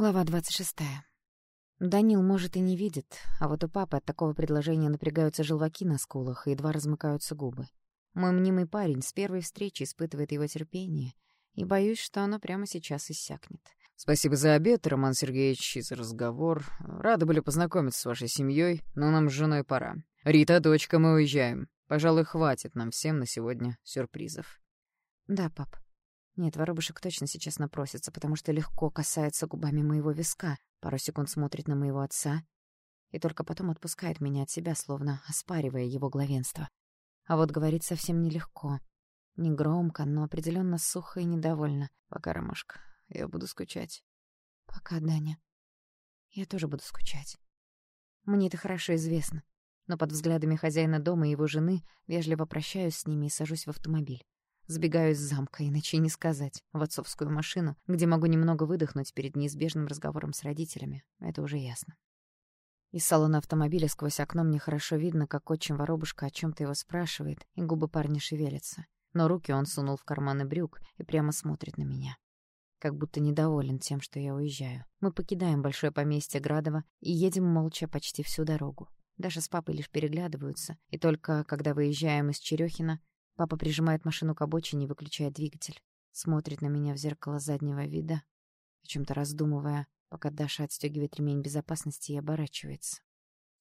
Глава 26. Данил, может, и не видит, а вот у папы от такого предложения напрягаются желваки на скулах и едва размыкаются губы. Мой мнимый парень с первой встречи испытывает его терпение, и боюсь, что оно прямо сейчас иссякнет. «Спасибо за обед, Роман Сергеевич, и за разговор. Рады были познакомиться с вашей семьей, но нам с женой пора. Рита, дочка, мы уезжаем. Пожалуй, хватит нам всем на сегодня сюрпризов». «Да, пап», нет, воробушек точно сейчас напросится, потому что легко касается губами моего виска, пару секунд смотрит на моего отца и только потом отпускает меня от себя, словно оспаривая его главенство. А вот говорит совсем нелегко. Не громко, но определенно сухо и недовольно. «Пока, Ромашка, я буду скучать». «Пока, Даня. Я тоже буду скучать. Мне это хорошо известно, но под взглядами хозяина дома и его жены вежливо прощаюсь с ними и сажусь в автомобиль. Сбегаю из замка, иначе не сказать, в отцовскую машину, где могу немного выдохнуть перед неизбежным разговором с родителями. Это уже ясно. Из салона автомобиля сквозь окно мне хорошо видно, как отчим воробушка о чем то его спрашивает, и губы парня шевелятся. Но руки он сунул в карманы брюк и прямо смотрит на меня. Как будто недоволен тем, что я уезжаю. Мы покидаем большое поместье Градова и едем молча почти всю дорогу. Даша с папой лишь переглядываются, и только когда выезжаем из Черёхина, Папа прижимает машину к обочине и выключает двигатель. Смотрит на меня в зеркало заднего вида, о чем то раздумывая, пока Даша отстегивает ремень безопасности и оборачивается.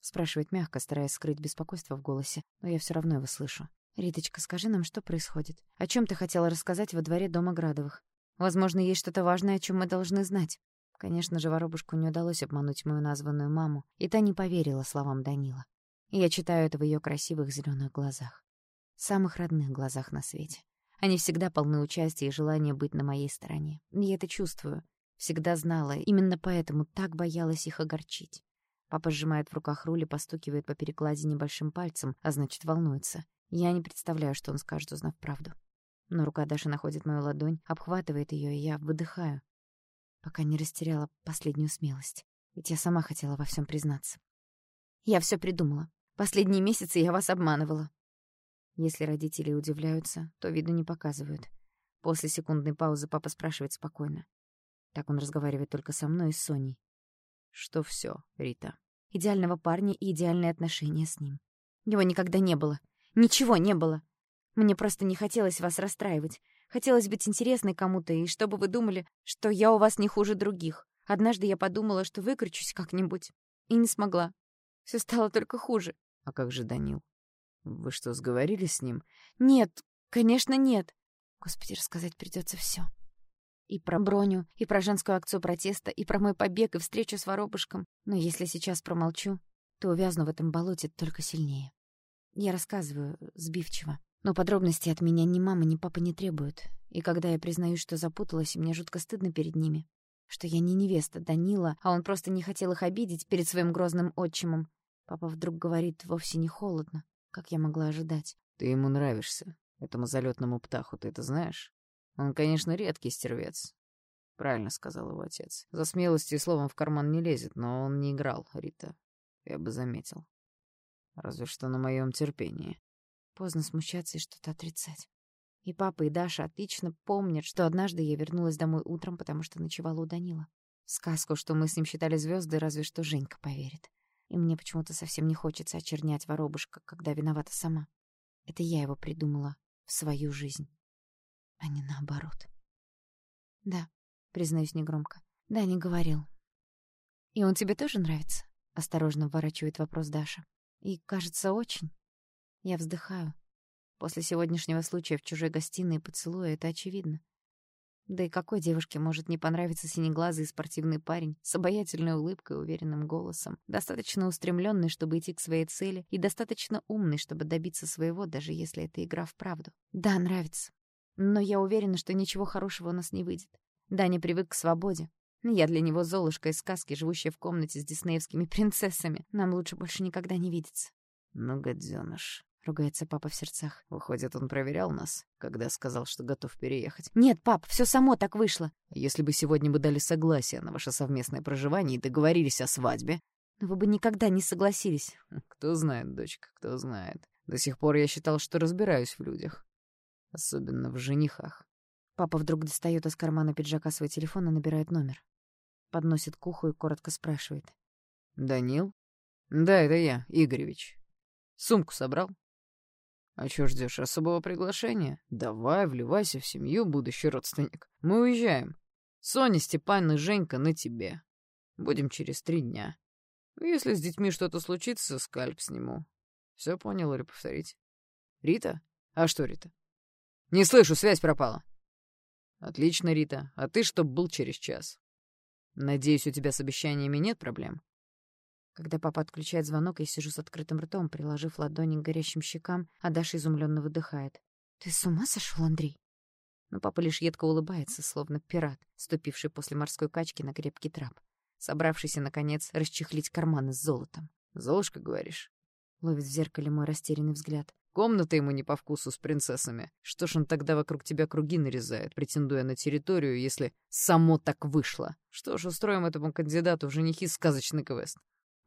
Спрашивает мягко, стараясь скрыть беспокойство в голосе, но я все равно его слышу. «Риточка, скажи нам, что происходит? О чем ты хотела рассказать во дворе дома Градовых? Возможно, есть что-то важное, о чем мы должны знать». Конечно же, воробушку не удалось обмануть мою названную маму, и та не поверила словам Данила. И я читаю это в ее красивых зеленых глазах самых родных глазах на свете. Они всегда полны участия и желания быть на моей стороне. Я это чувствую. Всегда знала, именно поэтому так боялась их огорчить. Папа сжимает в руках руль и постукивает по перекладине большим пальцем, а значит, волнуется. Я не представляю, что он скажет, узнав правду. Но рука Даши находит мою ладонь, обхватывает ее, и я выдыхаю, пока не растеряла последнюю смелость. Ведь я сама хотела во всем признаться. Я все придумала. Последние месяцы я вас обманывала. Если родители удивляются, то виду не показывают. После секундной паузы папа спрашивает спокойно. Так он разговаривает только со мной и с Соней. Что все, Рита? Идеального парня и идеальные отношения с ним. Его никогда не было. Ничего не было. Мне просто не хотелось вас расстраивать. Хотелось быть интересной кому-то, и чтобы вы думали, что я у вас не хуже других. Однажды я подумала, что выкручусь как-нибудь. И не смогла. Все стало только хуже. А как же Данил? Вы что, сговорились с ним? Нет, конечно, нет. Господи, рассказать придется все. И про Броню, и про женскую акцию протеста, и про мой побег, и встречу с воробушком. Но если сейчас промолчу, то увязну в этом болоте только сильнее. Я рассказываю сбивчиво. Но подробностей от меня ни мама, ни папа не требуют. И когда я признаюсь, что запуталась, мне жутко стыдно перед ними, что я не невеста Данила, а он просто не хотел их обидеть перед своим грозным отчимом, папа вдруг говорит вовсе не холодно, как я могла ожидать? Ты ему нравишься, этому залетному птаху, ты это знаешь? Он, конечно, редкий стервец. Правильно сказал его отец. За смелостью и словом в карман не лезет, но он не играл, Рита. Я бы заметил. Разве что на моем терпении. Поздно смущаться и что-то отрицать. И папа, и Даша отлично помнят, что однажды я вернулась домой утром, потому что ночевала у Данила. сказку, что мы с ним считали звезды, разве что Женька поверит. И мне почему-то совсем не хочется очернять воробушка, когда виновата сама. Это я его придумала в свою жизнь, а не наоборот. Да, признаюсь негромко. Да, не говорил. И он тебе тоже нравится? Осторожно вворачивает вопрос Даша. И, кажется, очень. Я вздыхаю. После сегодняшнего случая в чужой гостиной поцелуя это очевидно. Да и какой девушке может не понравиться синеглазый спортивный парень с обаятельной улыбкой и уверенным голосом, достаточно устремленный, чтобы идти к своей цели, и достаточно умный, чтобы добиться своего, даже если это игра в правду? Да, нравится. Но я уверена, что ничего хорошего у нас не выйдет. Даня привык к свободе. Я для него Золушка из сказки, живущая в комнате с диснеевскими принцессами. Нам лучше больше никогда не видеться. Ну, гаденыш. — ругается папа в сердцах. «Выходит, он проверял нас, когда сказал, что готов переехать?» «Нет, пап, все само так вышло». «Если бы сегодня бы дали согласие на ваше совместное проживание и договорились о свадьбе...» «Но вы бы никогда не согласились». «Кто знает, дочка, кто знает. До сих пор я считал, что разбираюсь в людях. Особенно в женихах». Папа вдруг достает из кармана пиджака свой телефон и набирает номер. Подносит к уху и коротко спрашивает. «Данил?» «Да, это я, Игоревич. Сумку собрал?» «А чё ждёшь, особого приглашения? Давай, вливайся в семью, будущий родственник. Мы уезжаем. Соня, Степан и Женька на тебе. Будем через три дня. Если с детьми что-то случится, скальп сниму. Все понял или повторить? Рита? А что Рита? Не слышу, связь пропала. Отлично, Рита. А ты чтоб был через час. Надеюсь, у тебя с обещаниями нет проблем? Когда папа отключает звонок, я сижу с открытым ртом, приложив ладони к горящим щекам, а Даша изумленно выдыхает. «Ты с ума сошел, Андрей?» Но папа лишь едко улыбается, словно пират, ступивший после морской качки на крепкий трап, собравшийся, наконец, расчехлить карманы с золотом. «Золушка, говоришь?» Ловит в зеркале мой растерянный взгляд. Комната ему не по вкусу с принцессами. Что ж он тогда вокруг тебя круги нарезает, претендуя на территорию, если само так вышло? Что ж, устроим этому кандидату в женихи сказочный квест.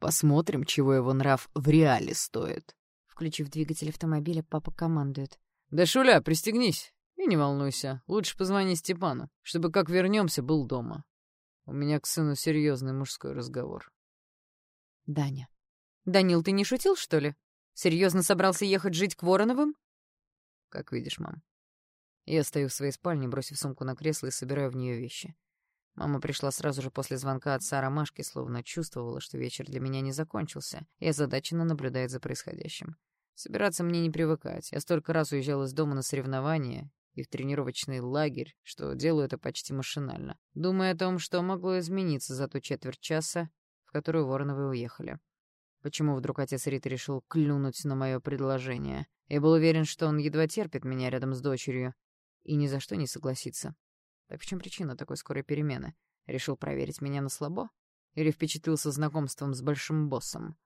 Посмотрим, чего его нрав в реале стоит. Включив двигатель автомобиля, папа командует. «Да, Шуля, пристегнись и не волнуйся. Лучше позвони Степану, чтобы как вернемся, был дома. У меня к сыну серьезный мужской разговор». Даня. «Данил, ты не шутил, что ли? Серьезно собрался ехать жить к Вороновым?» «Как видишь, мам. Я стою в своей спальне, бросив сумку на кресло и собираю в нее вещи. Мама пришла сразу же после звонка отца Ромашки, словно чувствовала, что вечер для меня не закончился, и озадаченно наблюдает за происходящим. Собираться мне не привыкать. Я столько раз уезжал из дома на соревнования и в тренировочный лагерь, что делаю это почти машинально, думая о том, что могло измениться за ту четверть часа, в которую Вороновы уехали. Почему вдруг отец Риты решил клюнуть на мое предложение? Я был уверен, что он едва терпит меня рядом с дочерью и ни за что не согласится. Так в чем причина такой скорой перемены? Решил проверить меня на слабо? Или впечатлился знакомством с большим боссом?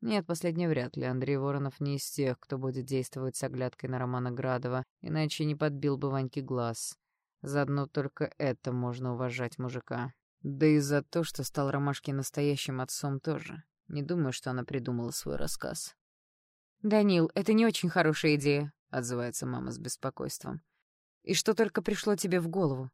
Нет, последнее вряд ли. Андрей Воронов не из тех, кто будет действовать с оглядкой на Романа Градова, иначе не подбил бы Ваньке глаз. Заодно только это можно уважать мужика. Да и за то, что стал Ромашке настоящим отцом тоже. Не думаю, что она придумала свой рассказ. «Данил, это не очень хорошая идея», — отзывается мама с беспокойством. «И что только пришло тебе в голову?»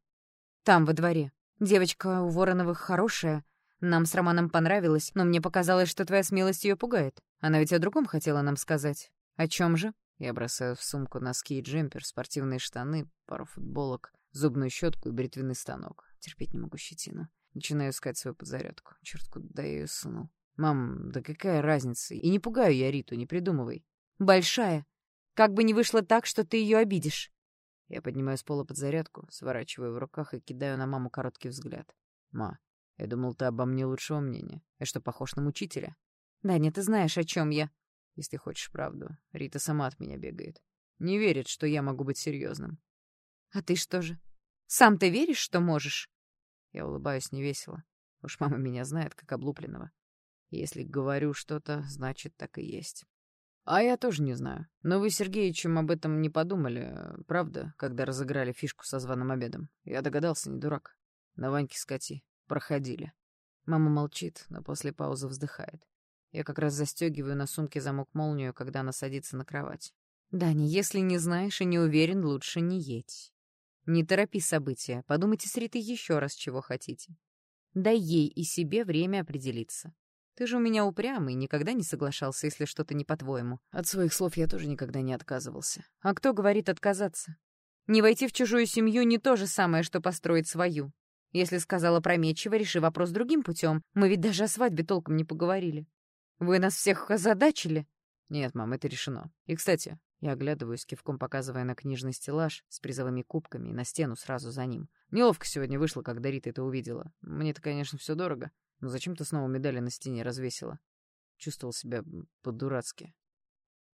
Там, во дворе. Девочка у Вороновых хорошая. Нам с Романом понравилось, но мне показалось, что твоя смелость ее пугает. Она ведь о другом хотела нам сказать. О чем же? Я бросаю в сумку носки и джемпер, спортивные штаны, пару футболок, зубную щетку и бритвенный станок. Терпеть не могу щетину. Начинаю искать свою подзарядку. Черт, куда я ее сунул? Мам, да какая разница? И не пугаю я Риту, не придумывай. Большая. Как бы не вышло так, что ты ее обидишь. Я поднимаю с пола подзарядку, сворачиваю в руках и кидаю на маму короткий взгляд. «Ма, я думал, ты обо мне лучшего мнения. Я что, похож на мучителя?» «Да, нет, ты знаешь, о чем я». «Если хочешь правду, Рита сама от меня бегает. Не верит, что я могу быть серьезным. «А ты что же? Сам ты веришь, что можешь?» Я улыбаюсь невесело. Уж мама меня знает, как облупленного. Если говорю что-то, значит, так и есть. А я тоже не знаю. Но вы, Сергеичем, об этом не подумали, правда, когда разыграли фишку со званым обедом? Я догадался, не дурак. На Ваньке скати. Проходили. Мама молчит, но после паузы вздыхает. Я как раз застегиваю на сумке замок-молнию, когда она садится на кровать. «Дани, если не знаешь и не уверен, лучше не едь. Не торопи события, подумайте с Ритой еще раз, чего хотите. Дай ей и себе время определиться. Ты же у меня упрямый, никогда не соглашался, если что-то не по-твоему. От своих слов я тоже никогда не отказывался. А кто говорит отказаться? Не войти в чужую семью не то же самое, что построить свою. Если сказала прометчиво, реши вопрос другим путем. Мы ведь даже о свадьбе толком не поговорили. Вы нас всех озадачили. Нет, мам, это решено. И, кстати, я оглядываюсь, кивком показывая на книжный стеллаж с призовыми кубками и на стену сразу за ним. Неловко сегодня вышло, когда Рита это увидела. Мне-то, конечно, все дорого. Но зачем ты снова медали на стене развесила? Чувствовал себя по-дурацки.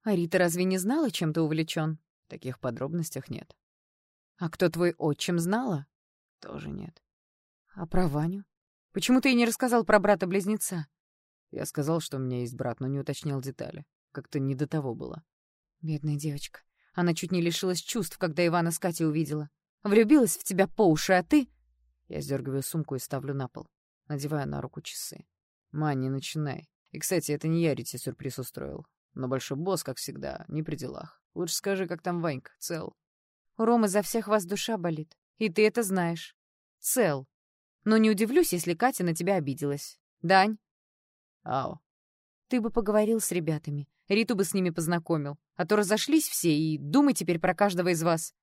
А Рита разве не знала, чем ты увлечен? Таких подробностях нет. А кто твой отчим знала? Тоже нет. А про Ваню? Почему ты и не рассказал про брата-близнеца? Я сказал, что у меня есть брат, но не уточнял детали. Как-то не до того было. Бедная девочка. Она чуть не лишилась чувств, когда Ивана с Катей увидела. Влюбилась в тебя по уши, а ты... Я сдергиваю сумку и ставлю на пол надевая на руку часы. «Ма, не начинай. И, кстати, это не я Рите сюрприз устроил. Но большой босс, как всегда, не при делах. Лучше скажи, как там Ванька, цел?» «У Ромы за всех вас душа болит. И ты это знаешь. Цел. Но не удивлюсь, если Катя на тебя обиделась. Дань? Ау. Ты бы поговорил с ребятами. Риту бы с ними познакомил. А то разошлись все, и думай теперь про каждого из вас.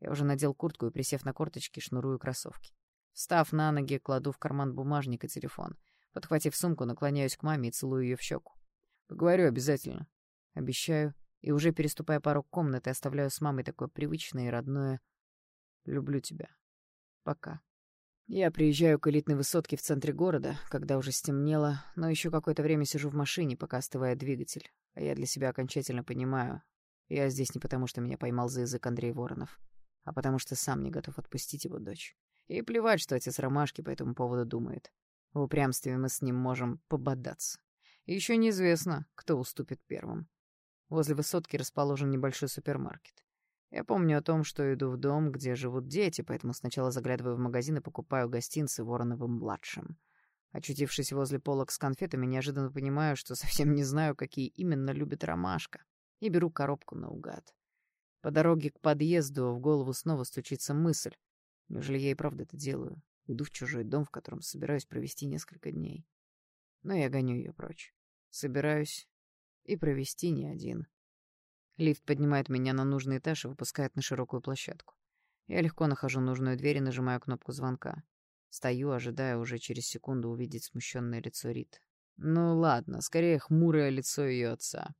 Я уже надел куртку и, присев на корточки, шнурую кроссовки. Встав на ноги, кладу в карман бумажник и телефон. Подхватив сумку, наклоняюсь к маме и целую ее в щеку. Поговорю обязательно. Обещаю. И уже переступая порог комнаты, оставляю с мамой такое привычное и родное «люблю тебя». Пока. Я приезжаю к элитной высотке в центре города, когда уже стемнело, но еще какое-то время сижу в машине, пока остывает двигатель. А я для себя окончательно понимаю, я здесь не потому, что меня поймал за язык Андрей Воронов, а потому что сам не готов отпустить его дочь. И плевать, что отец Ромашки по этому поводу думает. В упрямстве мы с ним можем пободаться. Еще неизвестно, кто уступит первым. Возле высотки расположен небольшой супермаркет. Я помню о том, что иду в дом, где живут дети, поэтому сначала заглядываю в магазин и покупаю гостинцы Вороновым-младшим. Очутившись возле полок с конфетами, неожиданно понимаю, что совсем не знаю, какие именно любит Ромашка, и беру коробку наугад. По дороге к подъезду в голову снова стучится мысль. Неужели я и правда это делаю? Иду в чужой дом, в котором собираюсь провести несколько дней. Но я гоню ее прочь. Собираюсь и провести не один. Лифт поднимает меня на нужный этаж и выпускает на широкую площадку. Я легко нахожу нужную дверь и нажимаю кнопку звонка. Стою, ожидая уже через секунду увидеть смущенное лицо Рит. Ну ладно, скорее хмурое лицо ее отца.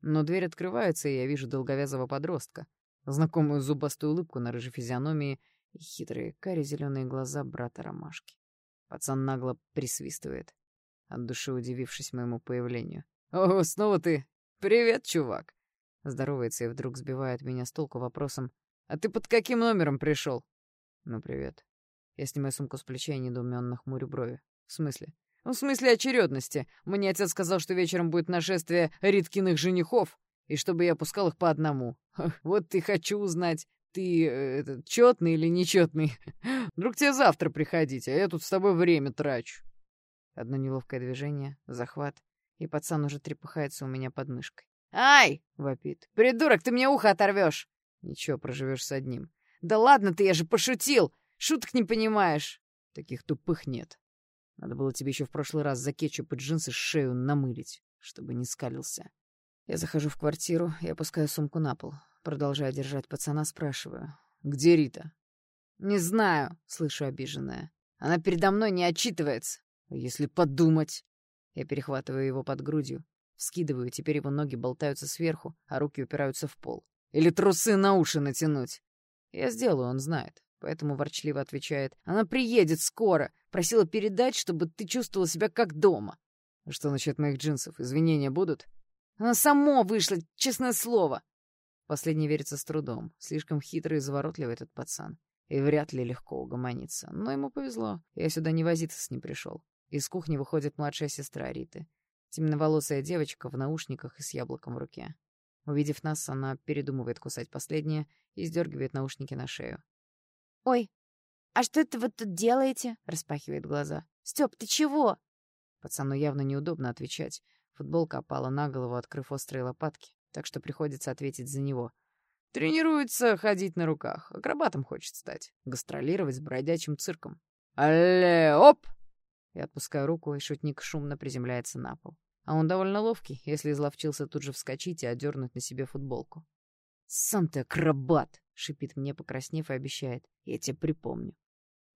Но дверь открывается, и я вижу долговязого подростка, знакомую зубастую улыбку на рыжей физиономии и хитрые кари-зеленые глаза брата Ромашки. Пацан нагло присвистывает, от души удивившись моему появлению. «О, снова ты! Привет, чувак!» Здоровается и вдруг сбивает меня с толку вопросом. «А ты под каким номером пришел?» «Ну, привет». Я снимаю сумку с плеча и недоуменно хмурю брови. «В смысле?» «В смысле очередности. Мне отец сказал, что вечером будет нашествие Риткиных женихов, и чтобы я пускал их по одному. Вот и хочу узнать, ты э, этот, четный или нечетный. Вдруг тебе завтра приходить, а я тут с тобой время трачу». Одно неловкое движение, захват, и пацан уже трепыхается у меня под мышкой. «Ай!» — вопит. «Придурок, ты мне ухо оторвешь!» «Ничего, проживешь с одним». «Да ладно ты, я же пошутил! Шуток не понимаешь!» «Таких тупых нет. Надо было тебе еще в прошлый раз за кетчуп и джинсы шею намылить, чтобы не скалился». Я захожу в квартиру и опускаю сумку на пол. Продолжая держать пацана, спрашиваю. «Где Рита?» «Не знаю», — слышу обиженная. «Она передо мной не отчитывается». «Если подумать...» Я перехватываю его под грудью, вскидываю, теперь его ноги болтаются сверху, а руки упираются в пол. «Или трусы на уши натянуть?» Я сделаю, он знает, поэтому ворчливо отвечает. «Она приедет скоро. Просила передать, чтобы ты чувствовала себя как дома». «Что насчет моих джинсов? Извинения будут?» «Она само вышла, честное слово!» Последний верится с трудом. Слишком хитрый и заворотливый этот пацан. И вряд ли легко угомониться. Но ему повезло. Я сюда не возиться с ним пришел. Из кухни выходит младшая сестра Риты. Темноволосая девочка в наушниках и с яблоком в руке. Увидев нас, она передумывает кусать последнее и сдергивает наушники на шею. «Ой, а что это вы тут делаете?» — распахивает глаза. «Стёп, ты чего?» Пацану явно неудобно отвечать. Футболка опала на голову, открыв острые лопатки, так что приходится ответить за него. Тренируется ходить на руках. Акробатом хочет стать. Гастролировать с бродячим цирком. «Алле, оп!» Я отпускаю руку, и шутник шумно приземляется на пол. А он довольно ловкий, если изловчился тут же вскочить и одернуть на себе футболку. «Сам ты акробат!» — шипит мне, покраснев, и обещает. «Я тебе припомню».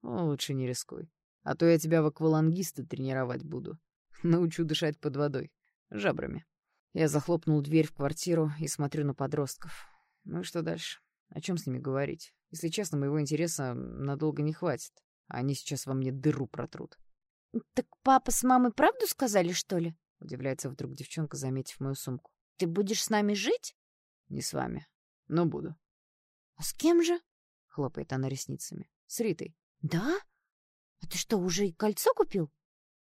О, лучше не рискуй. А то я тебя в аквалангисты тренировать буду. Научу дышать под водой. Жабрами. Я захлопнул дверь в квартиру и смотрю на подростков. Ну и что дальше? О чем с ними говорить? Если честно, моего интереса надолго не хватит. Они сейчас во мне дыру протрут. «Так папа с мамой правду сказали, что ли?» — удивляется вдруг девчонка, заметив мою сумку. «Ты будешь с нами жить?» «Не с вами, но буду». «А с кем же?» — хлопает она ресницами. «С Ритой». «Да? А ты что, уже и кольцо купил?»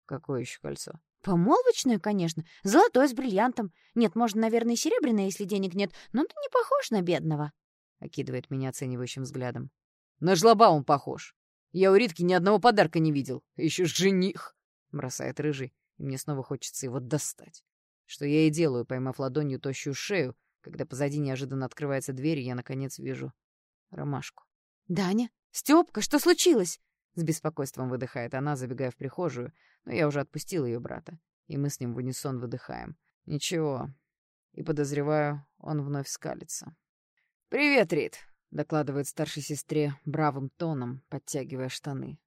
«Какое еще кольцо?» «Помолвочное, конечно. Золотое с бриллиантом. Нет, можно, наверное, и серебряное, если денег нет, но ты не похож на бедного». Окидывает меня оценивающим взглядом. «На жлоба он похож. Я у Ритки ни одного подарка не видел. Еще жених!» Бросает рыжий и мне снова хочется его достать. Что я и делаю, поймав ладонью тощую шею, когда позади неожиданно открывается дверь, и я, наконец, вижу ромашку. «Даня? Стёпка, что случилось?» С беспокойством выдыхает она, забегая в прихожую, но я уже отпустил ее брата, и мы с ним в унисон выдыхаем. Ничего. И подозреваю, он вновь скалится. «Привет, Рит!» — докладывает старшей сестре бравым тоном, подтягивая штаны.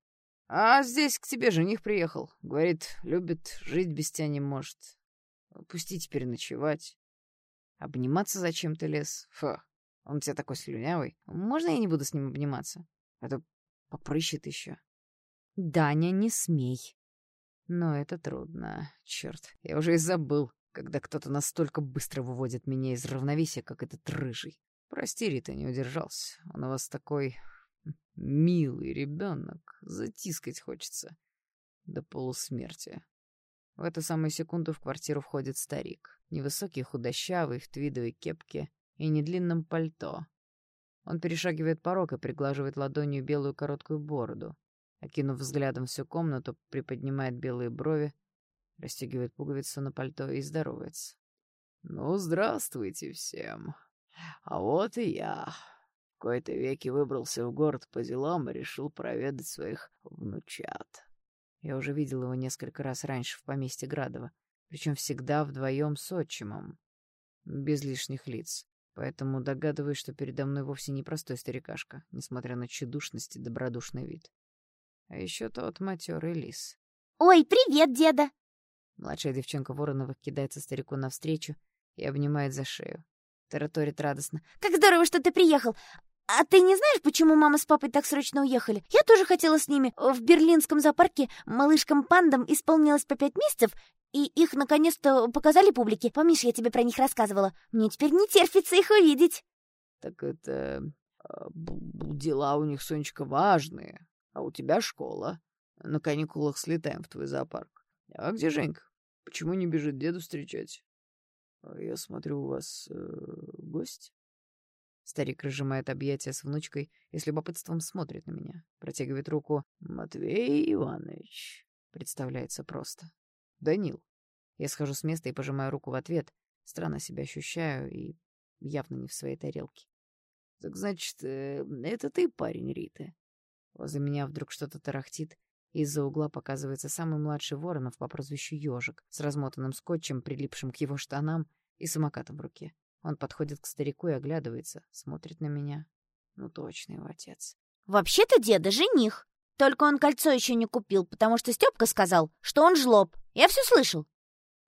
«А здесь к тебе жених приехал. Говорит, любит, жить без тебя не может. Теперь ночевать. Обниматься зачем ты лез? Фу, он у тебя такой слюнявый. Можно я не буду с ним обниматься? Это попрыщет еще. Даня, не смей. Но это трудно. Черт, я уже и забыл, когда кто-то настолько быстро выводит меня из равновесия, как этот рыжий. Прости, Рита, не удержался. Он у вас такой милый ребенок. Затискать хочется. До полусмерти. В эту самую секунду в квартиру входит старик. Невысокий, худощавый, в твидовой кепке и недлинном пальто. Он перешагивает порог и приглаживает ладонью белую короткую бороду. Окинув взглядом всю комнату, приподнимает белые брови, расстегивает пуговицу на пальто и здоровается. «Ну, здравствуйте всем. А вот и я. В кои-то веки выбрался в город по делам и решил проведать своих внучат». Я уже видел его несколько раз раньше в поместье Градова, причем всегда вдвоем с отчимом, без лишних лиц. Поэтому догадываюсь, что передо мной вовсе не простой старикашка, несмотря на тщедушность и добродушный вид. А еще тот матерый лис. «Ой, привет, деда!» Младшая девчонка Воронова кидается старику навстречу и обнимает за шею. Тараторит радостно. «Как здорово, что ты приехал! «А ты не знаешь, почему мама с папой так срочно уехали? Я тоже хотела с ними. В берлинском зоопарке малышкам-пандам исполнилось по пять месяцев, и их наконец-то показали публике. Помнишь, я тебе про них рассказывала? Мне теперь не терпится их увидеть». «Так это... А, дела у них, Сонечка, важные. А у тебя школа. На каникулах слетаем в твой зоопарк. А где Женька? Почему не бежит деду встречать? А я смотрю, у вас э, гость?» Старик разжимает объятия с внучкой и с любопытством смотрит на меня. Протягивает руку. «Матвей Иванович», — представляется просто. «Данил». Я схожу с места и пожимаю руку в ответ. Странно себя ощущаю и явно не в своей тарелке. «Так значит, э, это ты парень Риты?» Возле меня вдруг что-то тарахтит, из-за угла показывается самый младший Воронов по прозвищу Ёжик с размотанным скотчем, прилипшим к его штанам, и самокатом в руке. Он подходит к старику и оглядывается, смотрит на меня. Ну, точно его отец. «Вообще-то деда жених. Только он кольцо еще не купил, потому что Степка сказал, что он жлоб. Я все слышал.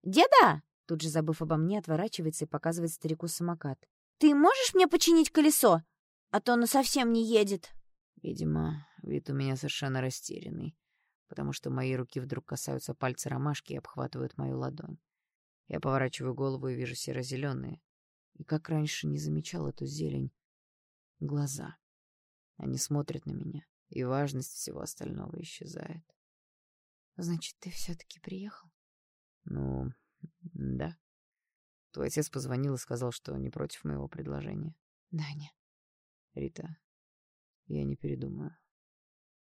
Деда!» Тут же, забыв обо мне, отворачивается и показывает старику самокат. «Ты можешь мне починить колесо? А то оно совсем не едет». Видимо, вид у меня совершенно растерянный, потому что мои руки вдруг касаются пальца ромашки и обхватывают мою ладонь. Я поворачиваю голову и вижу серо-зеленые, и как раньше не замечал эту зелень. Глаза. Они смотрят на меня, и важность всего остального исчезает. Значит, ты все-таки приехал? Ну, да. Твой отец позвонил и сказал, что не против моего предложения. Даня. Рита, я не передумаю.